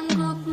sanggup